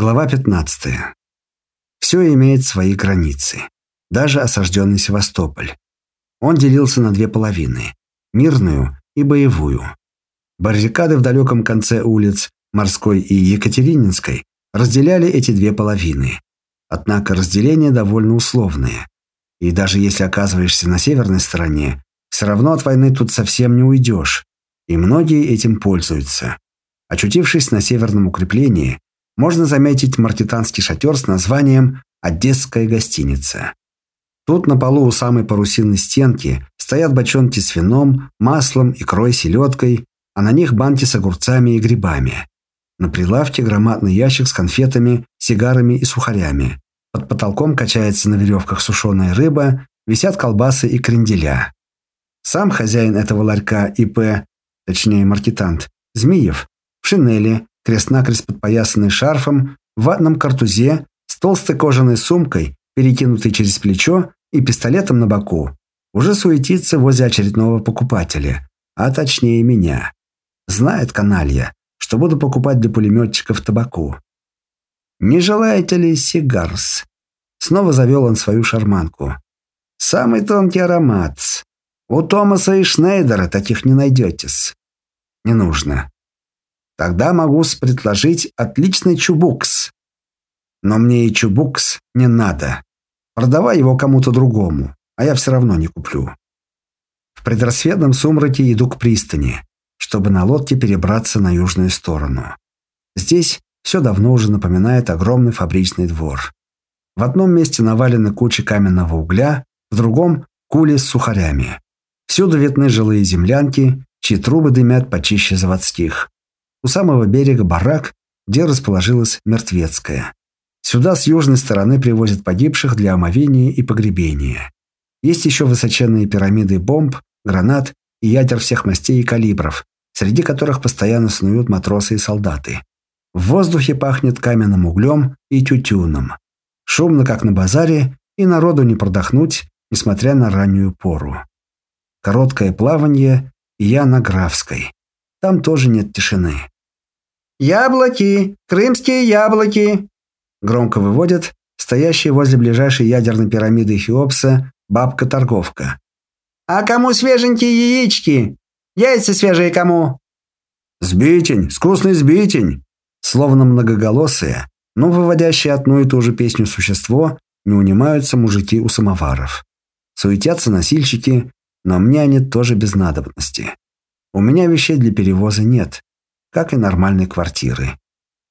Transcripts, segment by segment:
Глава 15. Все имеет свои границы. Даже осажденный Севастополь. Он делился на две половины – мирную и боевую. Баррикады в далеком конце улиц Морской и Екатерининской разделяли эти две половины. Однако разделения довольно условные. И даже если оказываешься на северной стороне, все равно от войны тут совсем не уйдешь. И многие этим пользуются. Очутившись на северном укреплении, можно заметить маркетанский шатер с названием «Одесская гостиница». Тут на полу у самой парусинной стенки стоят бочонки с вином, маслом, икрой, селедкой, а на них банки с огурцами и грибами. На прилавке громадный ящик с конфетами, сигарами и сухарями. Под потолком качается на веревках сушеная рыба, висят колбасы и кренделя. Сам хозяин этого ларька ИП, точнее маркетант, Змеев, в шинели, крест-накрест подпоясанный шарфом, в ватном картузе, с толстой кожаной сумкой, перекинутой через плечо и пистолетом на боку, уже суетится возле очередного покупателя, а точнее меня. Знает каналья, что буду покупать для пулеметчиков табаку. «Не желаете ли сигарс?» Снова завел он свою шарманку. «Самый тонкий аромат. У Томаса и Шнейдера таких не найдетесь». «Не нужно. Тогда могу предложить отличный чубукс. Но мне и чубукс не надо. Продавай его кому-то другому, а я все равно не куплю. В предрассветном сумраке иду к пристани, чтобы на лодке перебраться на южную сторону. Здесь все давно уже напоминает огромный фабричный двор. В одном месте навалены кучи каменного угля, в другом – кули с сухарями. Всюду видны жилые землянки, чьи трубы дымят почище заводских. У самого берега барак, где расположилась мертвецкая. Сюда с южной стороны привозят погибших для омовения и погребения. Есть еще высоченные пирамиды бомб, гранат и ядер всех мастей и калибров, среди которых постоянно снуют матросы и солдаты. В воздухе пахнет каменным углем и тютюном. Шумно, как на базаре, и народу не продохнуть, несмотря на раннюю пору. Короткое плавание, и я на Графской. Там тоже нет тишины. «Яблоки! Крымские яблоки!» Громко выводит стоящая возле ближайшей ядерной пирамиды Хеопса бабка-торговка. «А кому свеженькие яички? Яйца свежие кому?» «Сбитень! Вкусный сбитень!» Словно многоголосые, но выводящие одну и ту же песню существо, не унимаются мужики у самоваров. Суетятся носильщики, но мне они тоже без надобности. У меня вещей для перевоза нет, как и нормальной квартиры.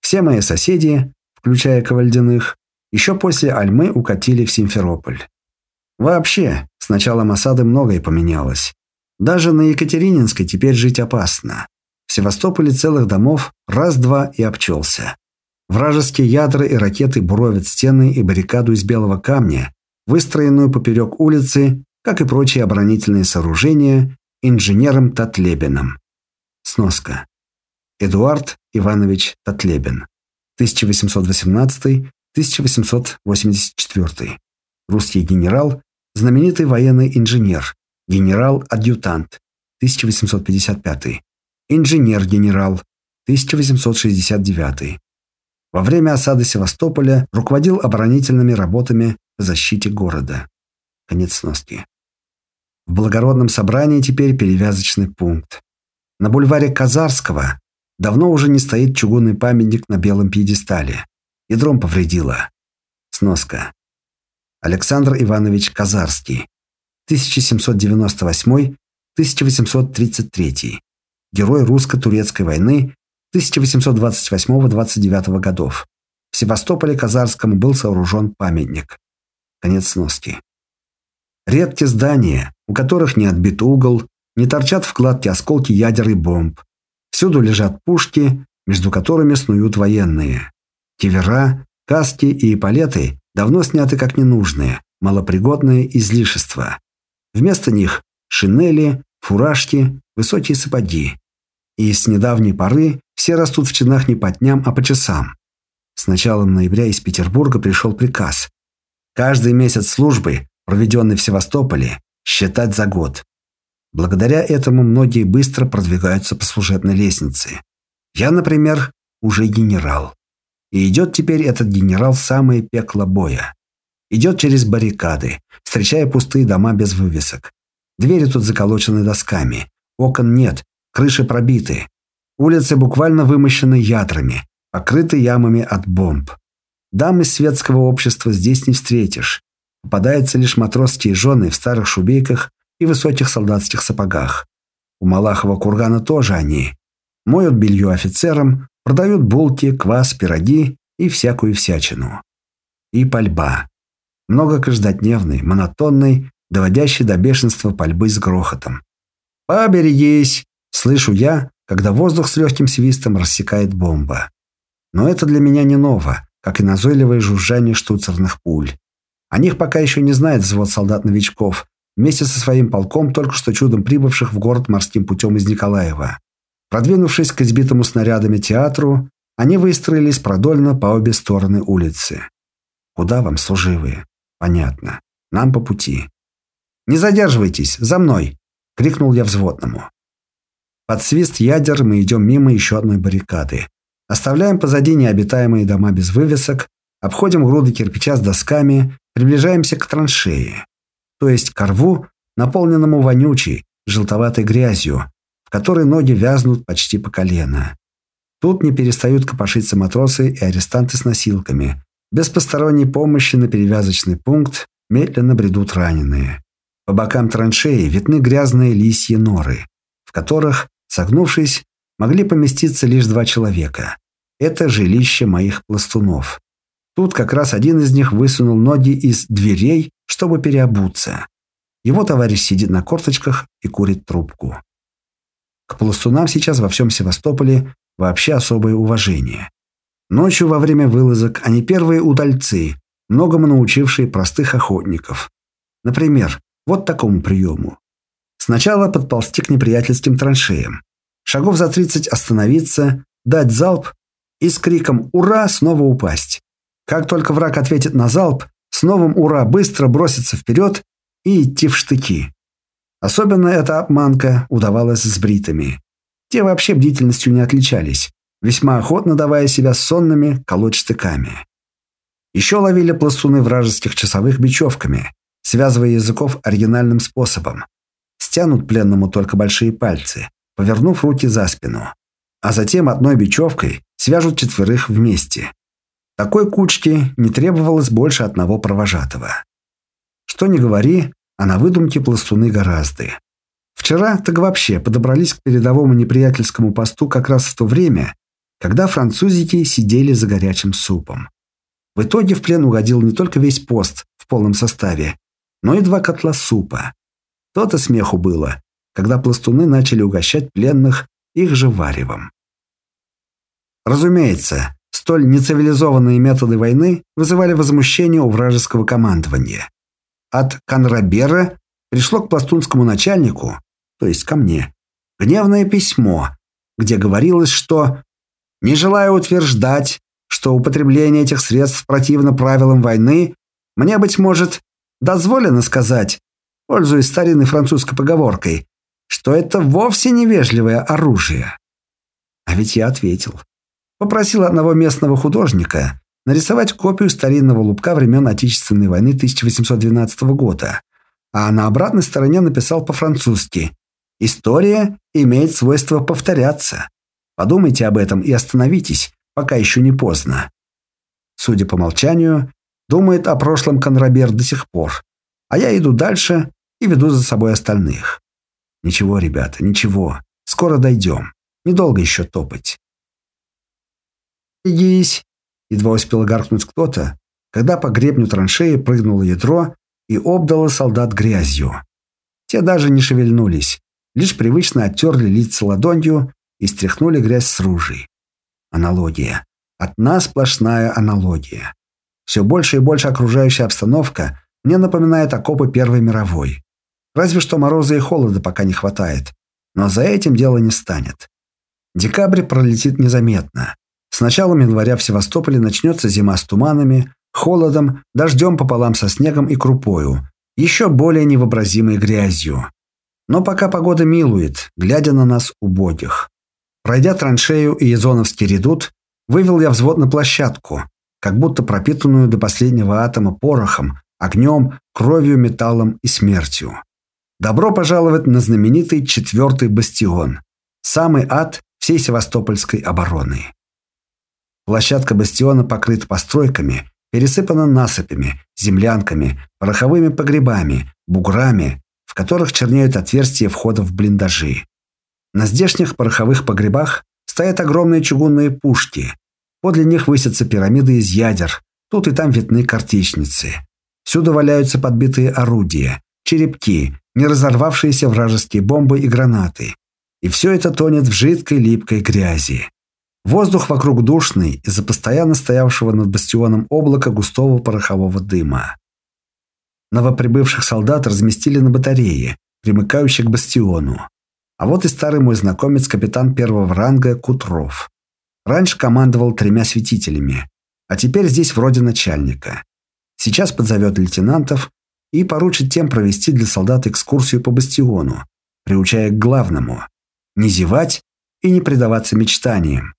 Все мои соседи, включая Ковальдиных, еще после Альмы укатили в Симферополь. Вообще, с началом осады многое поменялось. Даже на Екатерининской теперь жить опасно. В Севастополе целых домов раз-два и обчелся. Вражеские ядра и ракеты буровят стены и баррикаду из белого камня, выстроенную поперек улицы, как и прочие оборонительные сооружения, инженером Татлебиным. Сноска. Эдуард Иванович Татлебин. 1818-1884. Русский генерал, знаменитый военный инженер, генерал-адъютант. 1855. Инженер-генерал. 1869. Во время осады Севастополя руководил оборонительными работами по защите города. Конец сноски. В благородном собрании теперь перевязочный пункт. На бульваре Казарского давно уже не стоит чугунный памятник на белом пьедестале. Ядром повредило. Сноска. Александр Иванович Казарский. 1798-1833. Герой русско-турецкой войны 1828-29 годов. В Севастополе Казарскому был сооружен памятник. Конец сноски. Редкие здания, у которых не отбит угол, не торчат в кладке осколки ядер и бомб. Всюду лежат пушки, между которыми снуют военные. Кивера, каски и эполеты давно сняты как ненужные, малопригодные излишества. Вместо них шинели, фуражки, высокие сапоги. И с недавней поры все растут в чинах не по дням, а по часам. С началом ноября из Петербурга пришел приказ. Каждый месяц службы проведенный в Севастополе, считать за год. Благодаря этому многие быстро продвигаются по служебной лестнице. Я, например, уже генерал. И идет теперь этот генерал в самое пекло боя. Идет через баррикады, встречая пустые дома без вывесок. Двери тут заколочены досками. Окон нет, крыши пробиты. Улицы буквально вымощены ядрами, покрыты ямами от бомб. Дам из светского общества здесь не встретишь. Попадаются лишь матросские жены в старых шубейках и высоких солдатских сапогах. У Малахова кургана тоже они. Моют белье офицерам, продают булки, квас, пироги и всякую всячину. И пальба. Много каждодневной, монотонной, доводящей до бешенства пальбы с грохотом. «Поберегись!» – слышу я, когда воздух с легким свистом рассекает бомба. Но это для меня не ново, как и назойливое жужжание штуцерных пуль. О них пока еще не знает взвод солдат-новичков, вместе со своим полком, только что чудом прибывших в город морским путем из Николаева. Продвинувшись к избитому снарядами театру, они выстроились продольно по обе стороны улицы. Куда вам, служивые? Понятно. Нам по пути. «Не задерживайтесь! За мной!» — крикнул я взводному. Под свист ядер мы идем мимо еще одной баррикады. Оставляем позади необитаемые дома без вывесок, обходим груды кирпича с досками, приближаемся к траншеи то есть к рву, наполненному вонючей, желтоватой грязью, в которой ноги вязнут почти по колено. Тут не перестают копошиться матросы и арестанты с носилками. Без посторонней помощи на перевязочный пункт медленно бредут раненые. По бокам траншеи видны грязные лисьи норы, в которых, согнувшись, могли поместиться лишь два человека. Это жилище моих пластунов. Тут как раз один из них высунул ноги из дверей чтобы переобуться. Его товарищ сидит на корточках и курит трубку. К пластунам сейчас во всем Севастополе вообще особое уважение. Ночью во время вылазок они первые удальцы, многому научившие простых охотников. Например, вот такому приему. Сначала подползти к неприятельским траншеям. Шагов за 30 остановиться, дать залп и с криком «Ура!» снова упасть. Как только враг ответит на залп, с новым «Ура!» быстро броситься вперед и идти в штыки. Особенно эта обманка удавалась с бритами. Те вообще бдительностью не отличались, весьма охотно давая себя сонными колоть штыками. Еще ловили пластуны вражеских часовых бечевками, связывая языков оригинальным способом. Стянут пленному только большие пальцы, повернув руки за спину. А затем одной бечевкой свяжут четверых вместе. Такой кучки не требовалось больше одного провожатого. Что ни говори, а на выдумке пластуны гораздо. Вчера так вообще подобрались к передовому неприятельскому посту как раз в то время, когда французики сидели за горячим супом. В итоге в плен угодил не только весь пост в полном составе, но и два котла супа. То-то смеху было, когда пластуны начали угощать пленных их же варевом. Разумеется, Столь нецивилизованные методы войны вызывали возмущение у вражеского командования. От Конрабера пришло к пластунскому начальнику, то есть ко мне, гневное письмо, где говорилось, что «не желаю утверждать, что употребление этих средств противно правилам войны, мне, быть может, дозволено сказать, пользуясь старинной французской поговоркой, что это вовсе невежливое оружие». А ведь я ответил. Попросил одного местного художника нарисовать копию старинного лубка времен Отечественной войны 1812 года, а на обратной стороне написал по-французски «История имеет свойство повторяться. Подумайте об этом и остановитесь, пока еще не поздно». Судя по молчанию, думает о прошлом Конрабер до сих пор, а я иду дальше и веду за собой остальных. Ничего, ребята, ничего. Скоро дойдем. Недолго еще топать. «Берегись!» Едва успел гаркнуть кто-то, когда по гребню траншеи прыгнуло ядро и обдало солдат грязью. Те даже не шевельнулись, лишь привычно оттерли лица ладонью и стряхнули грязь с ружей. Аналогия. От нас сплошная аналогия. Все больше и больше окружающая обстановка мне напоминает окопы Первой мировой. Разве что мороза и холода пока не хватает. Но за этим дело не станет. Декабрь пролетит незаметно. С началом января в Севастополе начнется зима с туманами, холодом, дождем пополам со снегом и крупою, еще более невообразимой грязью. Но пока погода милует, глядя на нас убогих. Пройдя траншею и Езоновский редут, Вывел я взвод на площадку, как будто пропитанную до последнего атома порохом, огнем, кровью, металлом и смертью. Добро пожаловать на знаменитый четвертый бастион. Самый ад всей Севастопольской обороны. Площадка бастиона покрыта постройками, пересыпана насыпями, землянками, пороховыми погребами, буграми, в которых чернеют отверстия входа в блиндажи. На здешних пороховых погребах стоят огромные чугунные пушки. Подле них высятся пирамиды из ядер, тут и там видны картечницы. Всюду валяются подбитые орудия, черепки, не разорвавшиеся вражеские бомбы и гранаты. И все это тонет в жидкой липкой грязи. Воздух вокруг душный из-за постоянно стоявшего над бастионом облака густого порохового дыма. Новоприбывших солдат разместили на батарее, примыкающей к бастиону. А вот и старый мой знакомец, капитан первого ранга Кутров. Раньше командовал тремя светителями, а теперь здесь вроде начальника. Сейчас подзовет лейтенантов и поручит тем провести для солдат экскурсию по бастиону, приучая к главному – не зевать и не предаваться мечтаниям.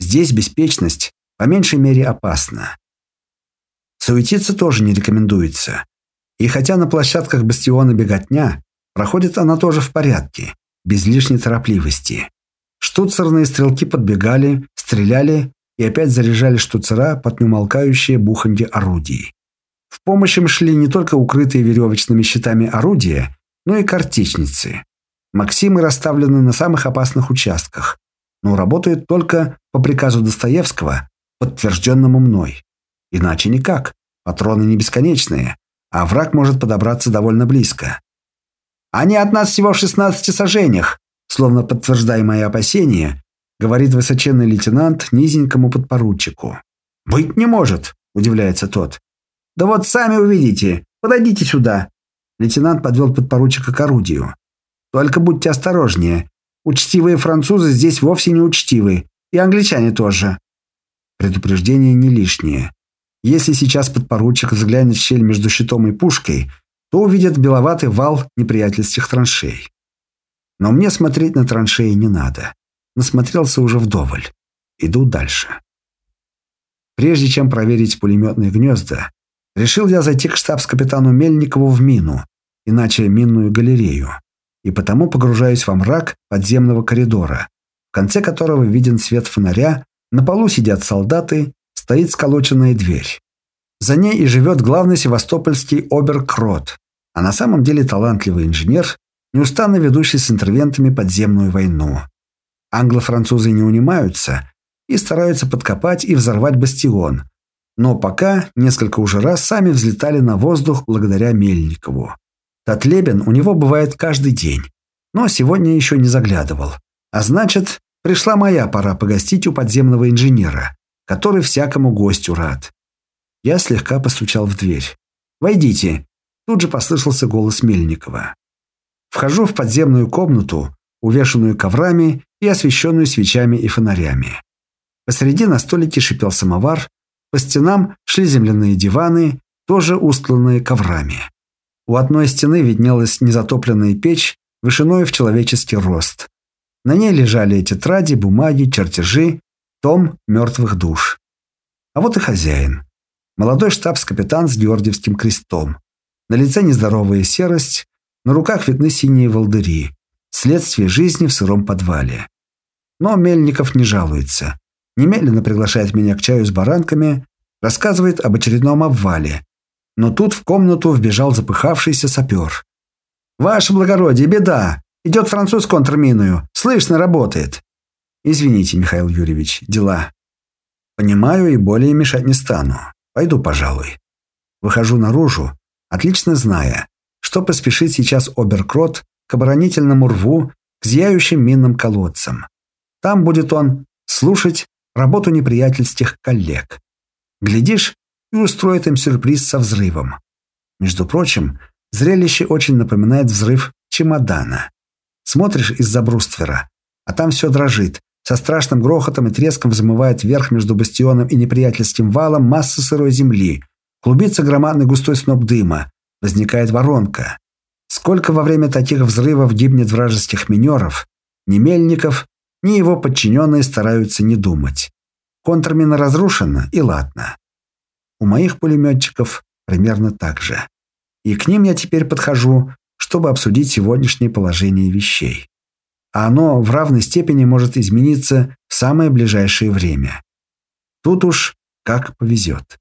Здесь беспечность по меньшей мере опасна. Суетиться тоже не рекомендуется. И хотя на площадках бастиона беготня, проходит она тоже в порядке, без лишней торопливости. Штуцерные стрелки подбегали, стреляли и опять заряжали штуцера под неумолкающее буханье орудий. В помощь им шли не только укрытые веревочными щитами орудия, но и картечницы. Максимы расставлены на самых опасных участках, но работают только по приказу Достоевского, подтвержденному мной. Иначе никак. Патроны не бесконечные, а враг может подобраться довольно близко. «Они от нас всего в 16 сажениях», словно подтверждая мои опасения, говорит высоченный лейтенант низенькому подпоручику. «Быть не может», – удивляется тот. «Да вот сами увидите. Подойдите сюда». Лейтенант подвел подпоручика к орудию. «Только будьте осторожнее. Учтивые французы здесь вовсе не учтивы. И англичане тоже». Предупреждение не лишнее. Если сейчас подпоручик взглянет в щель между щитом и пушкой, то увидит беловатый вал неприятельских траншей. Но мне смотреть на траншеи не надо. Насмотрелся уже вдоволь. Иду дальше. Прежде чем проверить пулеметные гнезда, решил я зайти к штабс-капитану Мельникову в мину, иначе минную галерею, и потому погружаюсь во мрак подземного коридора, в конце которого виден свет фонаря, на полу сидят солдаты, стоит сколоченная дверь. За ней и живет главный севастопольский оберкрот, а на самом деле талантливый инженер, неустанно ведущий с интервентами подземную войну. Англо-французы не унимаются и стараются подкопать и взорвать бастион, но пока несколько уже раз сами взлетали на воздух благодаря Мельникову. Татлебен у него бывает каждый день, но сегодня еще не заглядывал. А значит, пришла моя пора погостить у подземного инженера который всякому гостю рад. Я слегка постучал в дверь. «Войдите!» Тут же послышался голос Мельникова. Вхожу в подземную комнату, увешанную коврами и освещенную свечами и фонарями. Посреди на столике шипел самовар, по стенам шли земляные диваны, тоже устланные коврами. У одной стены виднелась незатопленная печь вышиной в человеческий рост. На ней лежали тетради, бумаги, чертежи, том мертвых душ. А вот и хозяин. Молодой штабс-капитан с Георгиевским крестом. На лице нездоровая серость, на руках видны синие волдыри. Следствие жизни в сыром подвале. Но Мельников не жалуется. Немедленно приглашает меня к чаю с баранками, рассказывает об очередном обвале. Но тут в комнату вбежал запыхавшийся сапер. «Ваше благородие, беда! Идет француз контрминую. Слышно, работает!» Извините, Михаил Юрьевич, дела. Понимаю и более мешать не стану. Пойду, пожалуй. Выхожу наружу, отлично зная, что поспешит сейчас Оберкрот к оборонительному рву, к зияющим минным колодцам. Там будет он слушать работу неприятельских коллег. Глядишь, и устроит им сюрприз со взрывом. Между прочим, зрелище очень напоминает взрыв чемодана. Смотришь из-за бруствера, а там все дрожит, со страшным грохотом и треском взмывает вверх между бастионом и неприятельским валом масса сырой земли. Клубится громадный густой сноп дыма. Возникает воронка. Сколько во время таких взрывов гибнет вражеских минеров, ни Мельников, ни его подчиненные стараются не думать. Контрмина разрушена, и ладно. У моих пулеметчиков примерно так же. И к ним я теперь подхожу, чтобы обсудить сегодняшнее положение вещей. А оно в равной степени может измениться в самое ближайшее время. Тут уж как повезет.